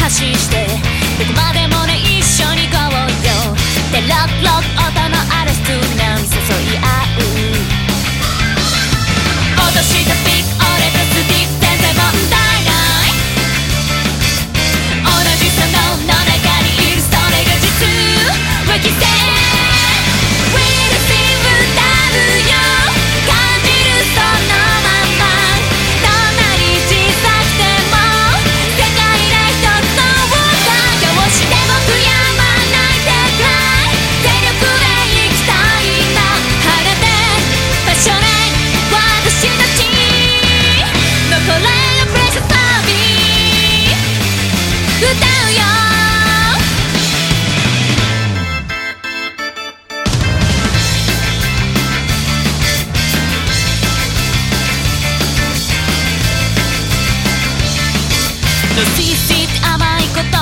発信して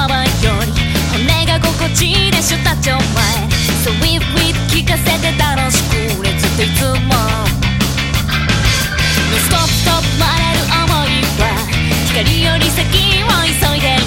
骨が心地いいでしたちょ前。そうウィッウィッ聞かせて楽しくレッツといつも。ノストップ止まれる想いは光より先を急いで。